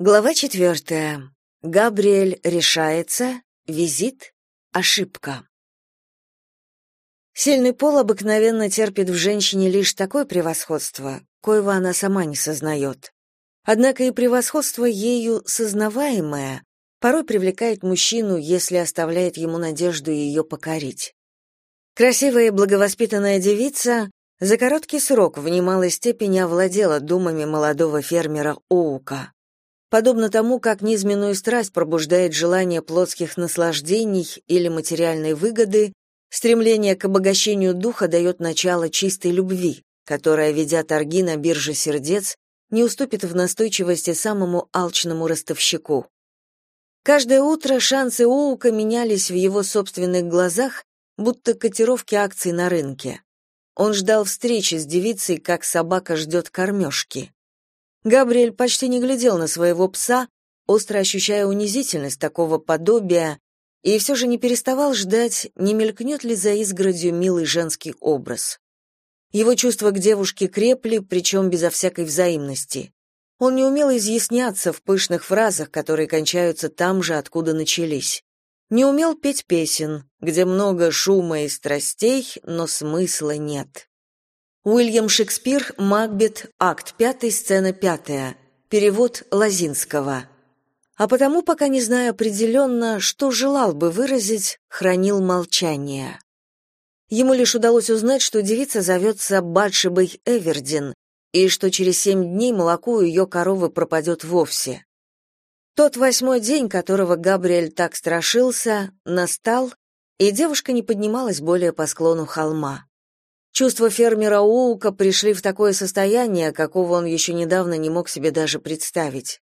Глава четвертая. Габриэль решается. Визит. Ошибка. Сильный пол обыкновенно терпит в женщине лишь такое превосходство, коего она сама не сознает. Однако и превосходство ею сознаваемое порой привлекает мужчину, если оставляет ему надежду ее покорить. Красивая и благовоспитанная девица за короткий срок в немалой степени овладела думами молодого фермера Оука подобно тому, как низменную страсть пробуждает желание плотских наслаждений или материальной выгоды, стремление к обогащению духа дает начало чистой любви, которая, ведя торги на бирже сердец, не уступит в настойчивости самому алчному ростовщику. Каждое утро шансы Оука менялись в его собственных глазах, будто котировки акций на рынке. Он ждал встречи с девицей, как собака ждет кормежки. Габриэль почти не глядел на своего пса, остро ощущая унизительность такого подобия, и все же не переставал ждать, не мелькнет ли за изгородью милый женский образ. Его чувства к девушке крепли, причем безо всякой взаимности. Он не умел изъясняться в пышных фразах, которые кончаются там же, откуда начались. Не умел петь песен, где много шума и страстей, но смысла нет. Уильям Шекспир, Макбет, акт 5, сцена 5. Перевод Лазинского. А потому, пока не знаю определенно, что желал бы выразить, хранил молчание. Ему лишь удалось узнать, что девица зовется Батшебой Эвердин, и что через семь дней молоко у ее коровы пропадет вовсе. Тот восьмой день, которого Габриэль так страшился, настал, и девушка не поднималась более по склону холма. Чувства фермера Оука пришли в такое состояние, какого он еще недавно не мог себе даже представить.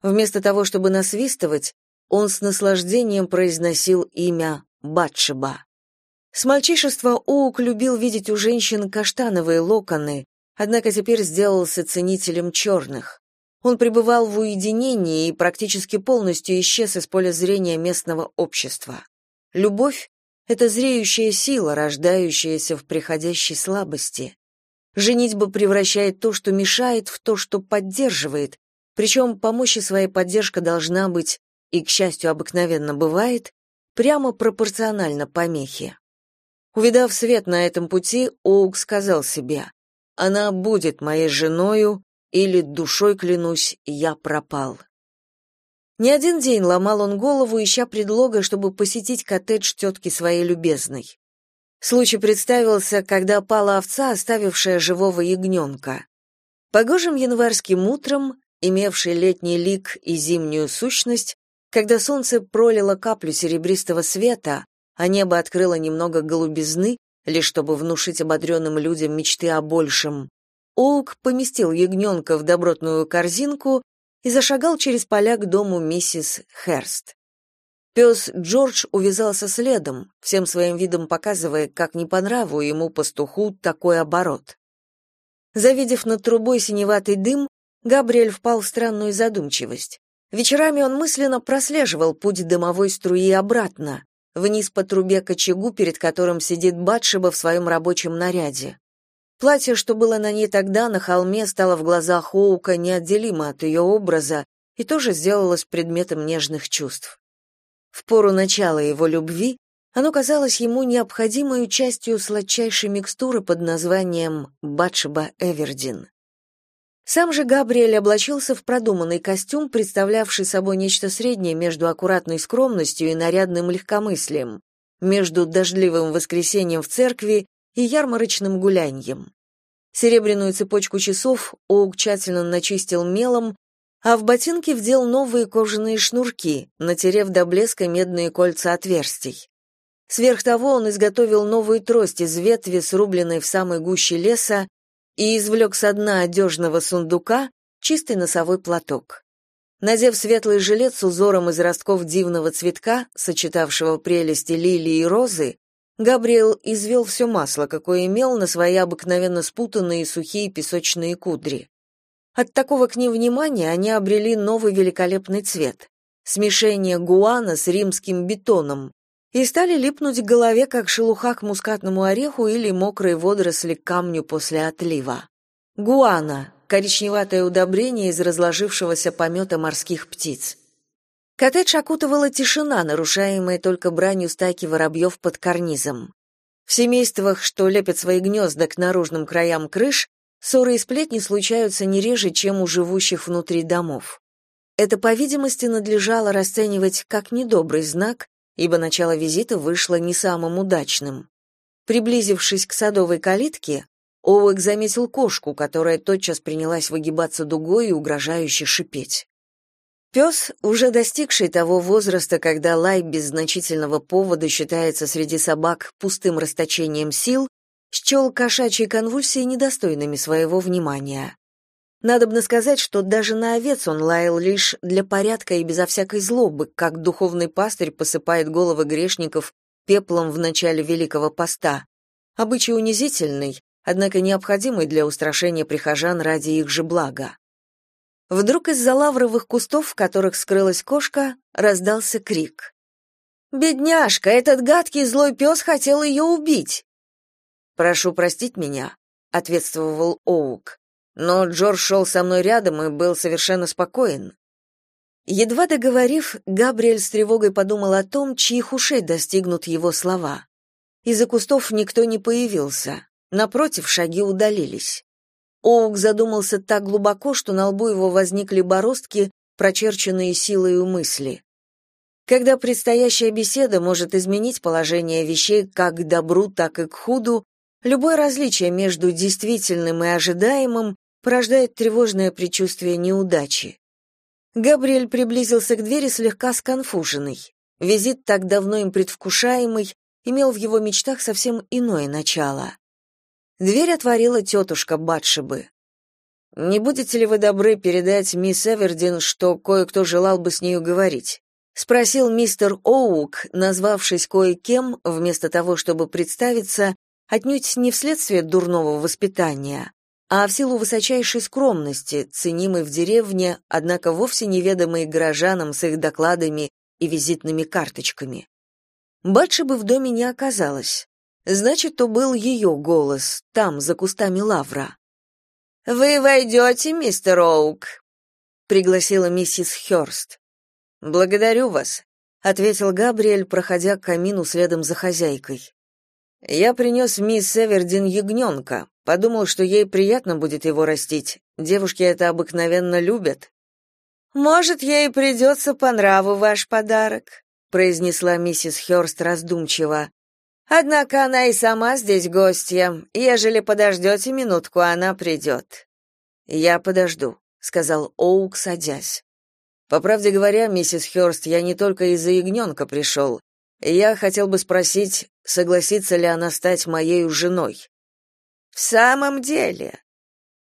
Вместо того, чтобы насвистывать, он с наслаждением произносил имя Батшеба. С мальчишества Оук любил видеть у женщин каштановые локоны, однако теперь сделался ценителем черных. Он пребывал в уединении и практически полностью исчез из поля зрения местного общества. Любовь это зреющая сила, рождающаяся в приходящей слабости. Женитьба превращает то, что мешает, в то, что поддерживает, причем помощи своей поддержка должна быть, и, к счастью, обыкновенно бывает, прямо пропорционально помехе. Увидав свет на этом пути, Оук сказал себе, «Она будет моей женою, или, душой клянусь, я пропал». Не один день ломал он голову, ища предлога, чтобы посетить коттедж тетки своей любезной. Случай представился, когда пала овца, оставившая живого ягненка. Погожим январским утром, имевший летний лик и зимнюю сущность, когда солнце пролило каплю серебристого света, а небо открыло немного голубизны, лишь чтобы внушить ободренным людям мечты о большем, Оук поместил ягненка в добротную корзинку и зашагал через поля к дому миссис Херст. Пес Джордж увязался следом, всем своим видом показывая, как не по нраву ему пастуху такой оборот. Завидев над трубой синеватый дым, Габриэль впал в странную задумчивость. Вечерами он мысленно прослеживал путь дымовой струи обратно, вниз по трубе к очагу, перед которым сидит Батшеба в своем рабочем наряде. Платье, что было на ней тогда на холме, стало в глазах Хоука неотделимо от ее образа и тоже сделалось предметом нежных чувств. В пору начала его любви оно казалось ему необходимой частью сладчайшей микстуры под названием Батшеба Эвердин. Сам же Габриэль облачился в продуманный костюм, представлявший собой нечто среднее между аккуратной скромностью и нарядным легкомыслием, между дождливым воскресеньем в церкви и ярмарочным гуляньем. Серебряную цепочку часов Оук тщательно начистил мелом, а в ботинки вдел новые кожаные шнурки, натерев до блеска медные кольца отверстий. Сверх того он изготовил новую трость из ветви, срубленной в самой гуще леса, и извлек со дна одежного сундука чистый носовой платок. Надев светлый жилет с узором из ростков дивного цветка, сочетавшего прелести лилии и розы, Габриэл извел все масло, какое имел на свои обыкновенно спутанные сухие песочные кудри. От такого к ним внимания они обрели новый великолепный цвет — смешение гуана с римским бетоном, и стали липнуть к голове, как шелуха к мускатному ореху или мокрые водоросли к камню после отлива. Гуана коричневатое удобрение из разложившегося помета морских птиц. Коттедж окутывала тишина, нарушаемая только бранью стайки воробьев под карнизом. В семействах, что лепят свои гнезда к наружным краям крыш, ссоры и сплетни случаются не реже, чем у живущих внутри домов. Это, по видимости, надлежало расценивать как недобрый знак, ибо начало визита вышло не самым удачным. Приблизившись к садовой калитке, Оуэк заметил кошку, которая тотчас принялась выгибаться дугой и угрожающе шипеть. Пес, уже достигший того возраста, когда лай без значительного повода считается среди собак пустым расточением сил, счел кошачьи конвульсии недостойными своего внимания. Надобно сказать, что даже на овец он лаял лишь для порядка и безо всякой злобы, как духовный пастырь посыпает головы грешников пеплом в начале Великого Поста. Обычай унизительный, однако необходимый для устрашения прихожан ради их же блага. Вдруг из-за лавровых кустов, в которых скрылась кошка, раздался крик. «Бедняжка, этот гадкий злой пес хотел ее убить!» «Прошу простить меня», — ответствовал Оук. Но Джордж шел со мной рядом и был совершенно спокоен. Едва договорив, Габриэль с тревогой подумал о том, чьих ушей достигнут его слова. Из-за кустов никто не появился. Напротив, шаги удалились. Оук задумался так глубоко, что на лбу его возникли бороздки, прочерченные силой мысли. Когда предстоящая беседа может изменить положение вещей как к добру, так и к худу, любое различие между действительным и ожидаемым порождает тревожное предчувствие неудачи. Габриэль приблизился к двери слегка сконфуженный. Визит, так давно им предвкушаемый, имел в его мечтах совсем иное начало. Дверь отворила тетушка Батшебы. «Не будете ли вы добры передать мисс Эвердин, что кое-кто желал бы с нею говорить?» — спросил мистер Оук, назвавшись кое-кем, вместо того, чтобы представиться, отнюдь не вследствие дурного воспитания, а в силу высочайшей скромности, ценимой в деревне, однако вовсе неведомой горожанам с их докладами и визитными карточками. Батшебы в доме не оказалось. Значит, то был ее голос, там, за кустами лавра. «Вы войдете, мистер Оук», — пригласила миссис Хёрст. «Благодарю вас», — ответил Габриэль, проходя к камину следом за хозяйкой. «Я принес мисс Эвердин ягненка. Подумал, что ей приятно будет его растить. Девушки это обыкновенно любят». «Может, ей придется по нраву ваш подарок», — произнесла миссис Хёрст раздумчиво. Однако она и сама здесь гостья. Ежели подождете минутку, она придет». «Я подожду», — сказал Оук, садясь. «По правде говоря, миссис Хёрст, я не только из-за ягненка пришел. Я хотел бы спросить, согласится ли она стать моей женой». «В самом деле?»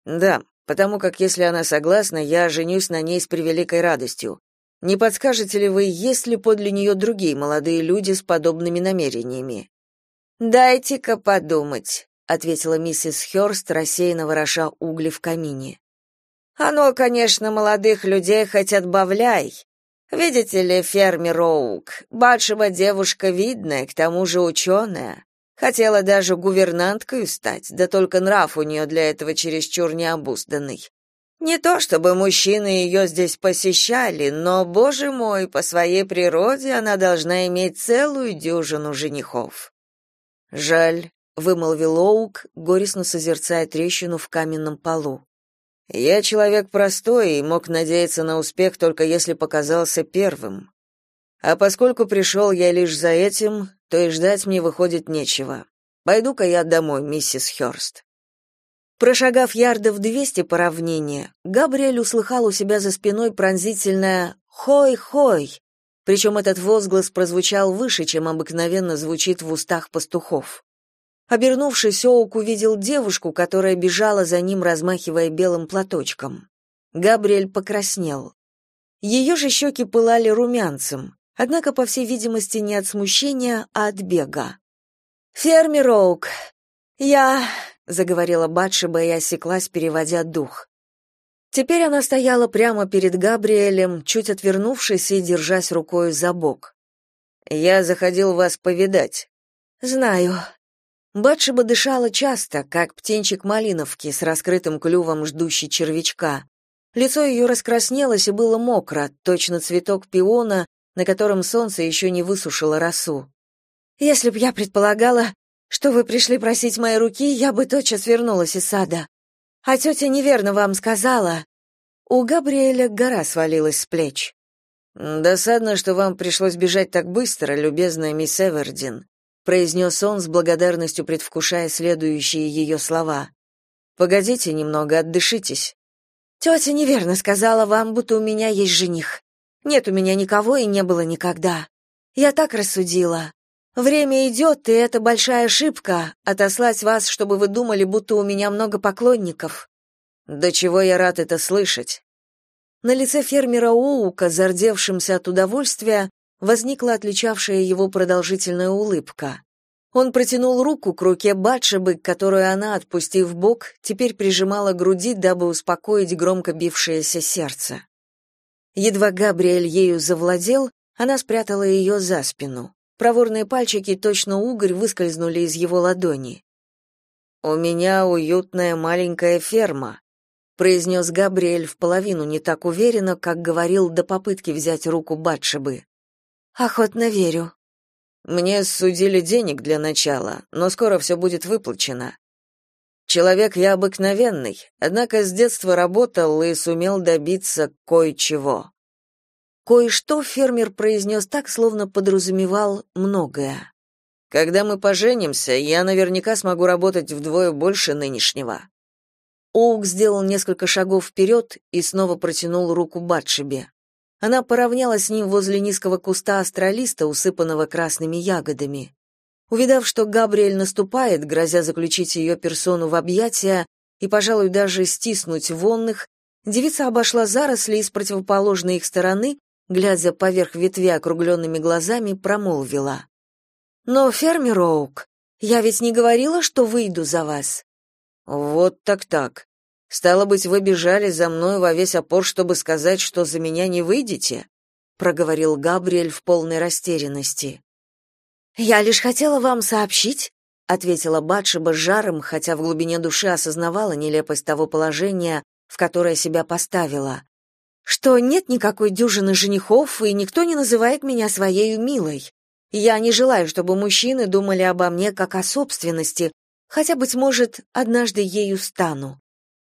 «Да, потому как если она согласна, я женюсь на ней с превеликой радостью. Не подскажете ли вы, есть ли подле нее другие молодые люди с подобными намерениями?» «Дайте-ка подумать», — ответила миссис Хёрст, рассеянно вороша угли в камине. «Оно, конечно, молодых людей хоть отбавляй. Видите ли, фермер Роук, Батшева девушка видная, к тому же ученая. Хотела даже гувернанткой стать, да только нрав у нее для этого чересчур необузданный. Не то чтобы мужчины ее здесь посещали, но, боже мой, по своей природе она должна иметь целую дюжину женихов. Жаль, вымолвил Оук, горестно созерцая трещину в каменном полу. Я человек простой и мог надеяться на успех только если показался первым. А поскольку пришел я лишь за этим, то и ждать мне выходит нечего. Пойду-ка я домой, миссис Хёрст. Прошагав ярдов двести по равнине, Габриэль услыхал у себя за спиной пронзительное «Хой-хой», причем этот возглас прозвучал выше, чем обыкновенно звучит в устах пастухов. Обернувшись, Оук увидел девушку, которая бежала за ним, размахивая белым платочком. Габриэль покраснел. Ее же щеки пылали румянцем, однако, по всей видимости, не от смущения, а от бега. «Фермер Оук, я...» — заговорила Батшеба и осеклась, переводя дух. Теперь она стояла прямо перед Габриэлем, чуть отвернувшись и держась рукой за бок. «Я заходил вас повидать». «Знаю». Батшеба дышала часто, как птенчик малиновки с раскрытым клювом, ждущий червячка. Лицо ее раскраснелось и было мокро, точно цветок пиона, на котором солнце еще не высушило росу. «Если б я предполагала, что вы пришли просить моей руки, я бы тотчас вернулась из сада. А тетя неверно вам сказала». У Габриэля гора свалилась с плеч. «Досадно, что вам пришлось бежать так быстро, любезная мисс Эвердин», произнес он с благодарностью предвкушая следующие ее слова. Погодите немного, отдышитесь. «Тетя неверно сказала вам, будто у меня есть жених. Нет у меня никого и не было никогда. Я так рассудила. Время идет, и это большая ошибка отослать вас, чтобы вы думали, будто у меня много поклонников. До чего я рад это слышать. На лице фермера Оука, зардевшимся от удовольствия, возникла отличавшая его продолжительная улыбка. Он протянул руку к руке Батшебы, которую она, отпустив бок, теперь прижимала к груди, дабы успокоить громко бившееся сердце. Едва Габриэль ею завладел, она спрятала ее за спину. Проворные пальчики, точно угорь, выскользнули из его ладони. «У меня уютная маленькая ферма», — произнес Габриэль в половину не так уверенно, как говорил до попытки взять руку Батшебы. Охотно верю. Мне судили денег для начала, но скоро все будет выплачено. Человек я обыкновенный, однако с детства работал и сумел добиться кое-чего. Кое-что фермер произнес так, словно подразумевал многое. Когда мы поженимся, я наверняка смогу работать вдвое больше нынешнего. Оук сделал несколько шагов вперед и снова протянул руку Батшебе. Она поравнялась с ним возле низкого куста астролиста, усыпанного красными ягодами. Увидав, что Габриэль наступает, грозя заключить ее персону в объятия и, пожалуй, даже стиснуть вонных, девица обошла заросли и с противоположной их стороны, глядя поверх ветви округленными глазами, промолвила. «Но, фермер Оук, я ведь не говорила, что выйду за вас». «Вот так-так. Стало быть, вы бежали за мной во весь опор, чтобы сказать, что за меня не выйдете, проговорил Габриэль в полной растерянности. Я лишь хотела вам сообщить, ответила Батшеба жаром, хотя в глубине души осознавала нелепость того положения, в которое себя поставила. Что нет никакой дюжины женихов, и никто не называет меня своей милой. Я не желаю, чтобы мужчины думали обо мне как о собственности, хотя быть может, однажды ею стану.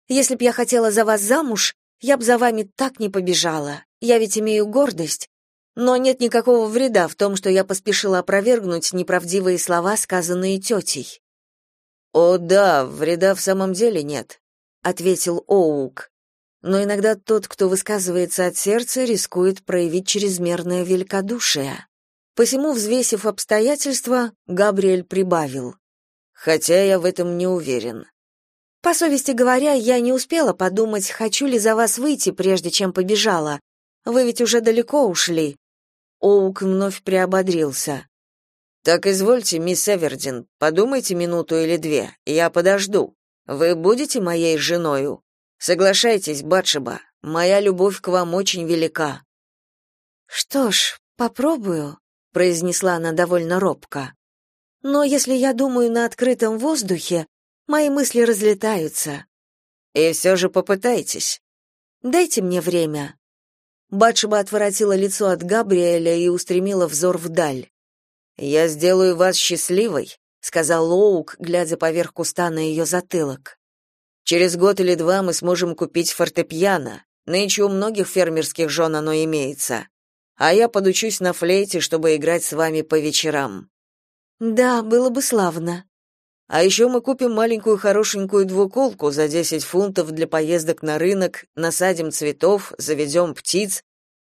Если б я хотела за вас замуж, я б за вами так не побежала. Я ведь имею гордость. Но нет никакого вреда в том, что я поспешила опровергнуть неправдивые слова, сказанные тетей». «О да, вреда в самом деле нет», — ответил Оук. «Но иногда тот, кто высказывается от сердца, рискует проявить чрезмерное великодушие». Посему, взвесив обстоятельства, Габриэль прибавил. «Хотя я в этом не уверен. По совести говоря, я не успела подумать, хочу ли за вас выйти, прежде чем побежала. Вы ведь уже далеко ушли. Оук вновь приободрился. Так извольте, мисс Эвердин, подумайте минуту или две. Я подожду. Вы будете моей женою? Соглашайтесь, Батшеба. Моя любовь к вам очень велика. Что ж, попробую, произнесла она довольно робко. Но если я думаю на открытом воздухе, Мои мысли разлетаются. И все же попытайтесь. Дайте мне время. Батшеба отворотила лицо от Габриэля и устремила взор вдаль. Я сделаю вас счастливой, сказал Лоук, глядя поверх куста на ее затылок. Через год или два мы сможем купить фортепиано. Нынче у многих фермерских жен оно имеется. А я подучусь на флейте, чтобы играть с вами по вечерам. Да, было бы славно. А еще мы купим маленькую хорошенькую двуколку за 10 фунтов для поездок на рынок, насадим цветов, заведем птиц,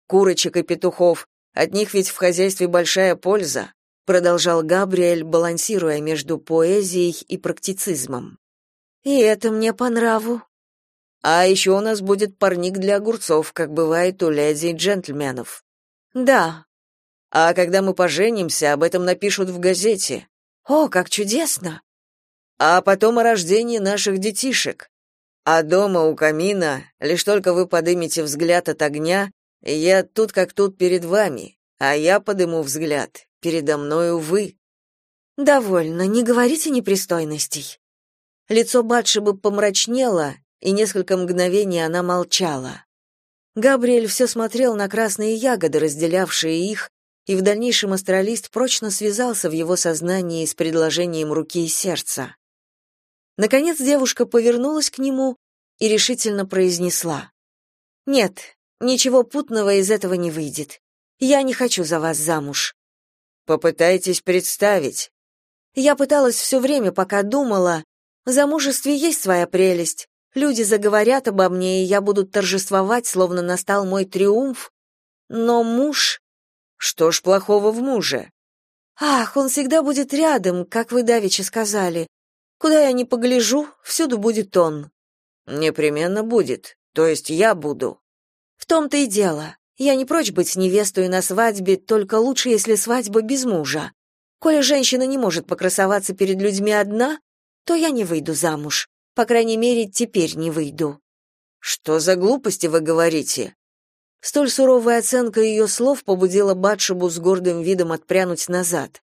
курочек и петухов. От них ведь в хозяйстве большая польза, продолжал Габриэль, балансируя между поэзией и практицизмом. И это мне по нраву. А еще у нас будет парник для огурцов, как бывает у леди и джентльменов. Да. А когда мы поженимся, об этом напишут в газете. О, как чудесно а потом о рождении наших детишек. А дома у камина, лишь только вы подымете взгляд от огня, я тут как тут перед вами, а я подыму взгляд, передо мною вы. Довольно, не говорите непристойностей. Лицо Батшебы помрачнело, и несколько мгновений она молчала. Габриэль все смотрел на красные ягоды, разделявшие их, и в дальнейшем астралист прочно связался в его сознании с предложением руки и сердца. Наконец девушка повернулась к нему и решительно произнесла. «Нет, ничего путного из этого не выйдет. Я не хочу за вас замуж». «Попытайтесь представить». Я пыталась все время, пока думала. В замужестве есть своя прелесть. Люди заговорят обо мне, и я буду торжествовать, словно настал мой триумф. Но муж... Что ж плохого в муже? Ах, он всегда будет рядом, как вы давеча сказали. Куда я ни погляжу, всюду будет он. Непременно будет. То есть я буду. В том-то и дело. Я не прочь быть невестой на свадьбе, только лучше, если свадьба без мужа. Коли женщина не может покрасоваться перед людьми одна, то я не выйду замуж. По крайней мере, теперь не выйду. Что за глупости вы говорите? Столь суровая оценка ее слов побудила Батшебу с гордым видом отпрянуть назад.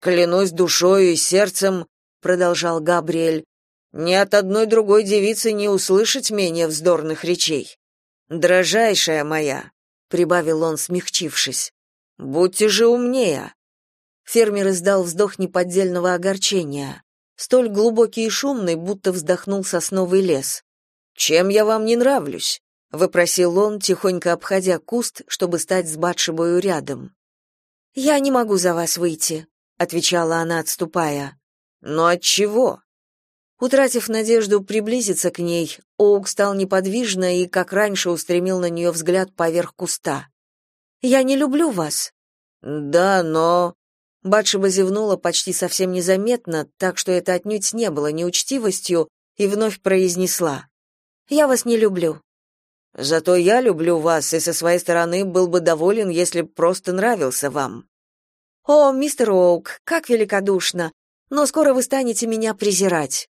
Клянусь душою и сердцем, продолжал Габриэль, ни от одной другой девицы не услышать менее вздорных речей. Дрожайшая моя, прибавил он, смягчившись. Будьте же умнее. Фермер издал вздох неподдельного огорчения столь глубокий и шумный, будто вздохнул сосновый лес. «Чем я вам не нравлюсь?» — выпросил он, тихонько обходя куст, чтобы стать с Батшебою рядом. «Я не могу за вас выйти», — отвечала она, отступая. «Но от чего?» Утратив надежду приблизиться к ней, Оук стал неподвижно и, как раньше, устремил на нее взгляд поверх куста. «Я не люблю вас». «Да, но...» Батшеба зевнула почти совсем незаметно, так что это отнюдь не было неучтивостью, и вновь произнесла. «Я вас не люблю». «Зато я люблю вас, и со своей стороны был бы доволен, если просто нравился вам». «О, мистер Оук, как великодушно! Но скоро вы станете меня презирать».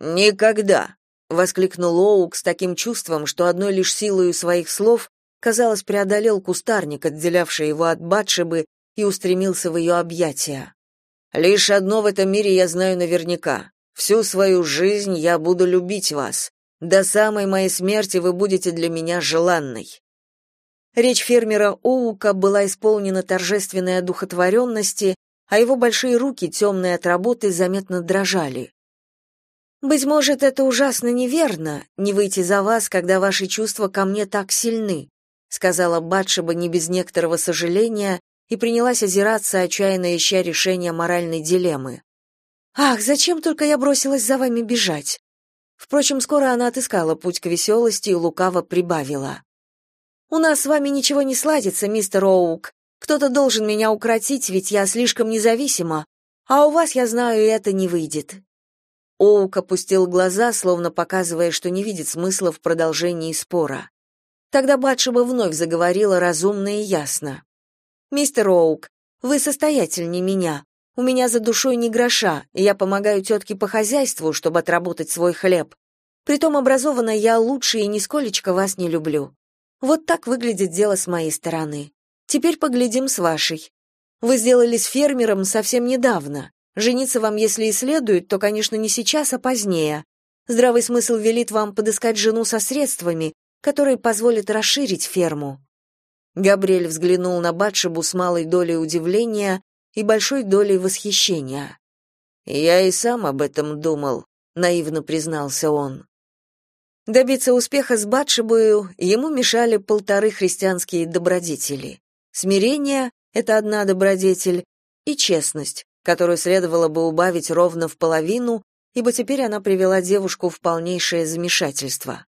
«Никогда!» — воскликнул Оук с таким чувством, что одной лишь силою своих слов, казалось, преодолел кустарник, отделявший его от Батшебы, и устремился в ее объятия. «Лишь одно в этом мире я знаю наверняка. Всю свою жизнь я буду любить вас. До самой моей смерти вы будете для меня желанной». Речь фермера Оука была исполнена торжественной одухотворенности, а его большие руки, темные от работы, заметно дрожали. «Быть может, это ужасно неверно, не выйти за вас, когда ваши чувства ко мне так сильны», сказала Батшеба не без некоторого сожаления и принялась озираться, отчаянно ища решения моральной дилеммы. «Ах, зачем только я бросилась за вами бежать?» Впрочем, скоро она отыскала путь к веселости и лукаво прибавила. «У нас с вами ничего не сладится, мистер Оук. Кто-то должен меня укротить, ведь я слишком независима, а у вас, я знаю, это не выйдет». Оук опустил глаза, словно показывая, что не видит смысла в продолжении спора. Тогда Батшеба вновь заговорила разумно и ясно. «Мистер Оук, вы состоятельнее меня. У меня за душой ни гроша, и я помогаю тетке по хозяйству, чтобы отработать свой хлеб. Притом образованно я лучше и нисколечко вас не люблю. Вот так выглядит дело с моей стороны. Теперь поглядим с вашей. Вы сделались фермером совсем недавно. Жениться вам, если и следует, то, конечно, не сейчас, а позднее. Здравый смысл велит вам подыскать жену со средствами, которые позволят расширить ферму. Габриэль взглянул на Батшебу с малой долей удивления и большой долей восхищения. «Я и сам об этом думал», — наивно признался он. Добиться успеха с Батшебою ему мешали полторы христианские добродетели. Смирение — это одна добродетель, и честность, которую следовало бы убавить ровно в половину, ибо теперь она привела девушку в полнейшее замешательство.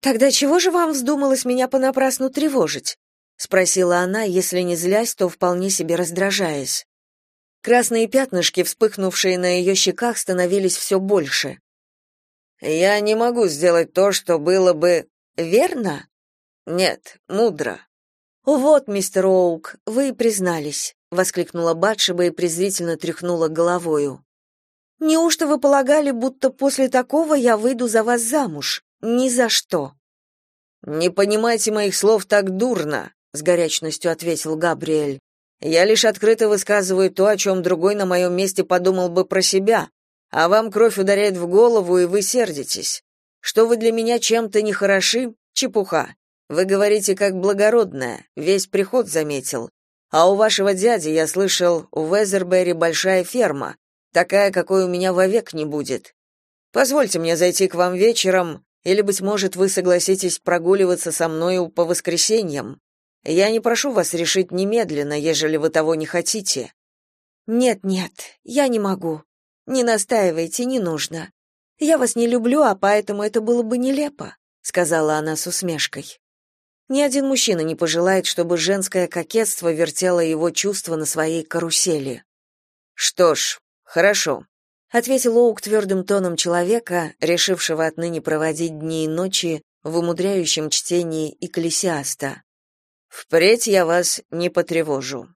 Тогда чего же вам вздумалось меня понапрасну тревожить? спросила она, если не злясь, то вполне себе раздражаясь. Красные пятнышки, вспыхнувшие на ее щеках, становились все больше. Я не могу сделать то, что было бы верно? Нет, мудро. Вот, мистер Оук, вы признались, воскликнула Батшеба и презрительно тряхнула головою. Неужто вы полагали, будто после такого я выйду за вас замуж? Ни за что. Не понимайте моих слов так дурно, с горячностью ответил Габриэль. Я лишь открыто высказываю то, о чем другой на моем месте подумал бы про себя, а вам кровь ударяет в голову, и вы сердитесь. Что вы для меня чем-то не хороши? Чепуха. Вы говорите как благородная, весь приход заметил. А у вашего дяди, я слышал, у Везербери большая ферма, такая, какой у меня вовек не будет. Позвольте мне зайти к вам вечером, или, быть может, вы согласитесь прогуливаться со мною по воскресеньям. Я не прошу вас решить немедленно, ежели вы того не хотите. Нет, нет, я не могу. Не настаивайте, не нужно. Я вас не люблю, а поэтому это было бы нелепо, сказала она с усмешкой. Ни один мужчина не пожелает, чтобы женское кокетство вертело его чувства на своей карусели. Что ж, хорошо, ответил Оук твердым тоном человека, решившего отныне проводить дни и ночи в умудряющем чтении Экклесиаста. Впредь я вас не потревожу.